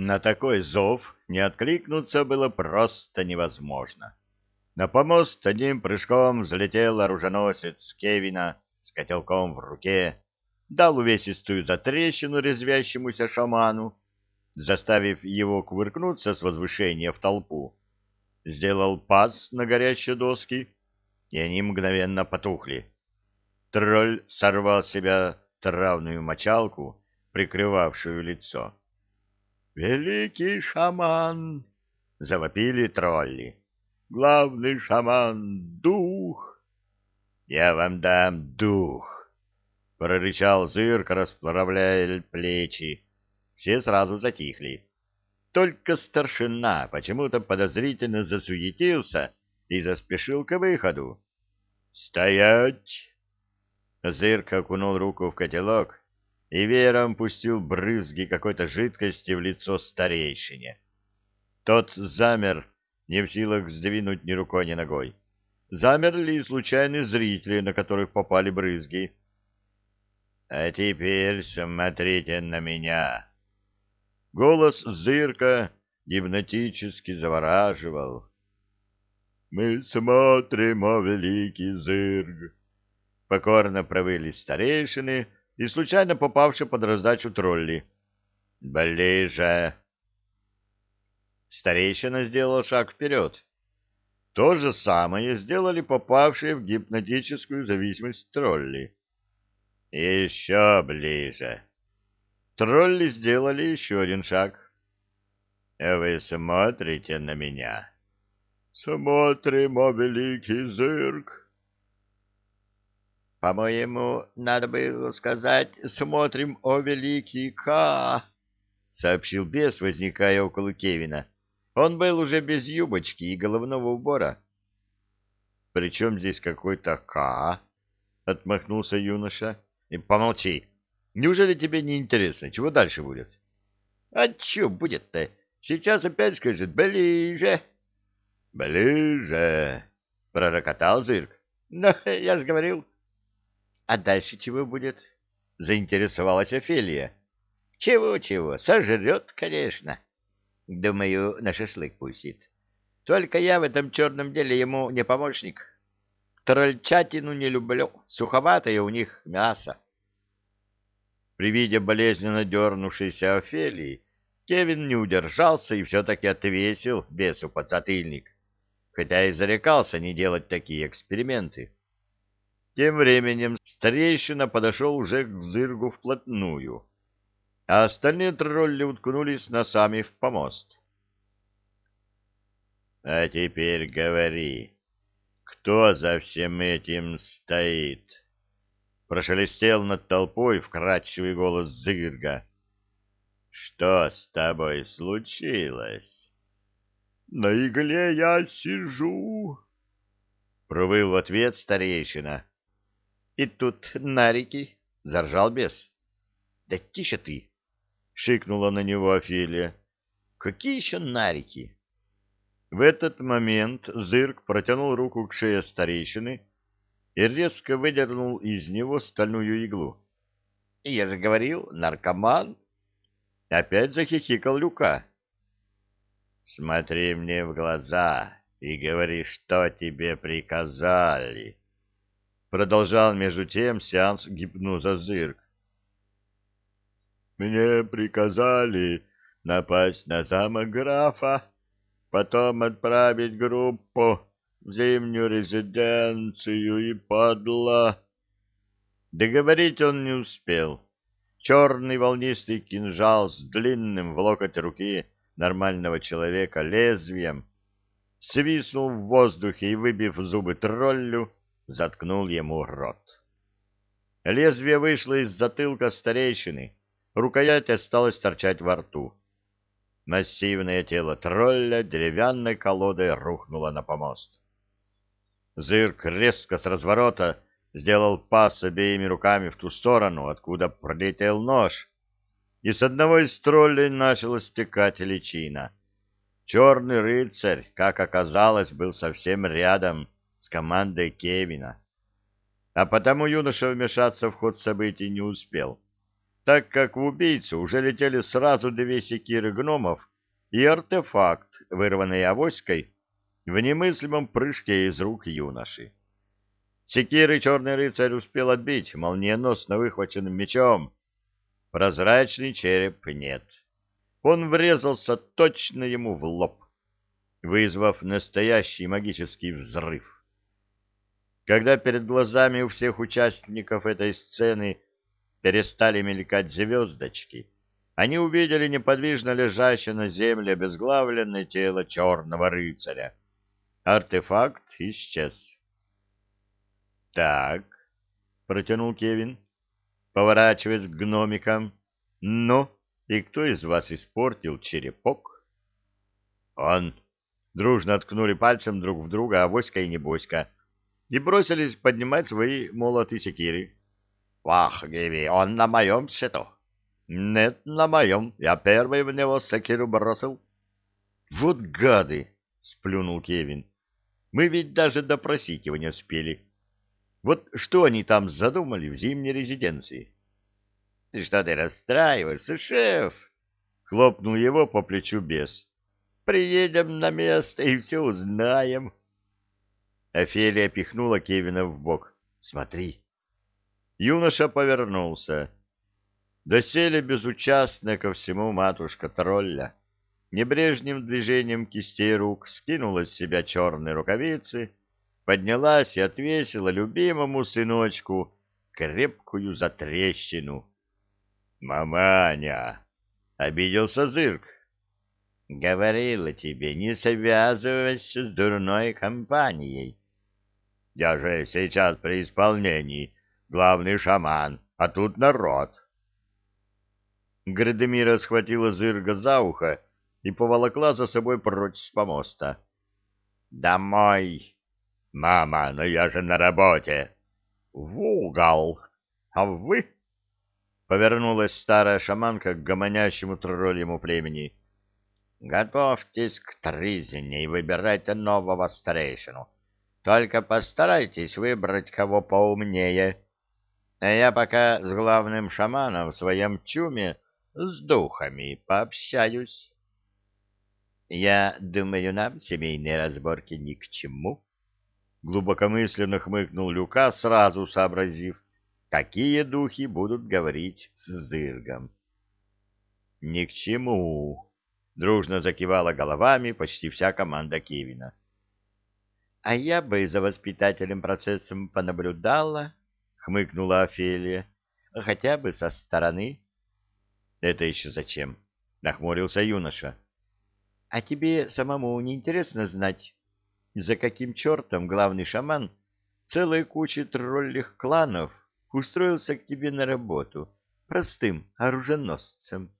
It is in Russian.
На такой зов не откликнуться было просто невозможно. На помост одним прыжком взлетел оруженосец Кевина с котелком в руке, дал увесистую затрещину резвящемуся шаману, заставив его кувыркнуться с возвышения в толпу, сделал паз на горящие доски, и они мгновенно потухли. Тролль сорвал с себя травную мочалку, прикрывавшую лицо. «Великий шаман!» — завопили тролли. «Главный шаман — дух!» «Я вам дам дух!» — прорычал зырк, расправляя плечи. Все сразу затихли. Только старшина почему-то подозрительно засуетился и заспешил к выходу. «Стоять!» Зырк окунул руку в котелок и веером пустил брызги какой-то жидкости в лицо старейшине. Тот замер, не в силах сдвинуть ни рукой, ни ногой. Замерли и случайные зрители, на которых попали брызги. — А теперь смотрите на меня! Голос Зырка гипнотически завораживал. — Мы смотрим, о великий Зырк! Покорно провыли старейшины, — и случайно попавший под раздачу тролли. «Ближе!» Старейшина сделал шаг вперед. То же самое сделали попавшие в гипнотическую зависимость тролли. «Еще ближе!» Тролли сделали еще один шаг. «Вы смотрите на меня?» «Смотрим, о великий зырк!» По-моему, надо было сказать «Смотрим, о великий Ка», — сообщил бес, возникая около Кевина. Он был уже без юбочки и головного убора. — Причем здесь какой-то Ка? — отмахнулся юноша. — Помолчи. Неужели тебе не интересно, чего дальше будет? — А что будет-то? Сейчас опять скажет «ближе». — Ближе, — пророкотал Зырк. — Ну, я же говорил... А дальше чего будет? — заинтересовалась Офелия. — Чего-чего, сожрет, конечно. Думаю, на шашлык пустит. Только я в этом черном деле ему не помощник. Трольчатину не люблю, суховатое у них мясо. При виде болезненно дернувшейся Офелии Кевин не удержался и все-таки отвесил бесу подзатыльник, хотя и зарекался не делать такие эксперименты. Тем временем старейшина подошел уже к зыргу вплотную, а остальные тролли уткнулись носами в помост. — А теперь говори, кто за всем этим стоит? — прошелестел над толпой вкрадчивый голос зырга. — Что с тобой случилось? — На игле я сижу, — провыл в ответ старейшина. И тут нарики, — заржал бес. — Да тише ты! — шикнула на него Офелия. — Какие еще нарики? В этот момент Зырк протянул руку к шее старейшины и резко выдернул из него стальную иглу. — Я же говорил, наркоман! Опять захихикал Люка. — Смотри мне в глаза и говори, что тебе приказали. — Продолжал между тем сеанс гипноза Зырк. «Мне приказали напасть на замок графа, потом отправить группу в зимнюю резиденцию и подло...» Договорить он не успел. Черный волнистый кинжал с длинным в локоть руки нормального человека лезвием свиснул в воздухе и, выбив зубы троллю, заткнул ему рот. Лезвие вышло из затылка старейшины, рукоять осталась торчать во рту. Массивное тело тролля деревянной колодой рухнуло на помост. Зырк резко с разворота сделал пас обеими руками в ту сторону, откуда пролетел нож, и с одного из троллей начала стекать личина. Черный рыцарь, как оказалось, был совсем рядом, с командой Кевина. А потому юноша вмешаться в ход событий не успел. так как в убийцу уже летели сразу две секиры гномов и артефакт, вырванный авоськой, в немыслимом прыжке из рук юноши. Секиры черный рыцарь успел отбить молниеносно выхваченным мечом. Прозрачный череп нет. Он врезался точно ему в лоб, вызвав настоящий магический взрыв. Когда перед глазами у всех участников этой сцены перестали мелькать звездочки, они увидели неподвижно лежащее на земле обезглавленное тело черного рыцаря. Артефакт исчез. «Так», — протянул Кевин, поворачиваясь к гномикам, — «ну, и кто из вас испортил черепок?» «Он!» — дружно ткнули пальцем друг в друга авоська и небоська и бросились поднимать свои молоты секири. «Вах, Гиви, он на моем счету!» «Нет, на моем. Я первый в него секиру бросил». «Вот гады!» — сплюнул Кевин. «Мы ведь даже допросить его не успели». Вот что они там задумали в зимней резиденции? — Ты что ты расстраиваешься, шеф? — хлопнул его по плечу бес. — Приедем на место и все узнаем. Офелия пихнула Кевина в бок. — Смотри. Юноша повернулся. Доселе безучастная ко всему матушка тролля. Небрежным движением кистей рук скинула с себя черные рукавицы поднялась и отвесила любимому сыночку крепкую затрещину. «Маманя!» — обиделся Зырк. «Говорила тебе, не связывайся с дурной компанией». «Я же сейчас при исполнении, главный шаман, а тут народ». Градемира схватила Зырга за ухо и поволокла за собой прочь с помоста. «Домой!» «Мама, но я же на работе!» «В угол! А вы?» Повернулась старая шаманка к гомонящему тролльему племени. «Готовьтесь к тризне и выбирайте нового старейшину. Только постарайтесь выбрать кого поумнее. А я пока с главным шаманом в своем чуме с духами пообщаюсь». «Я думаю, нам семейные разборки ни к чему», Глубокомысленно хмыкнул Люка, сразу сообразив, какие духи будут говорить с Зыргом. — Ни к чему! — дружно закивала головами почти вся команда Кевина. — А я бы за воспитательным процессом понаблюдала, — хмыкнула Офелия, — хотя бы со стороны. — Это еще зачем? — нахмурился юноша. — А тебе самому не интересно знать, за каким чертом главный шаман целой кучи троллих кланов устроился к тебе на работу простым оруженосцем.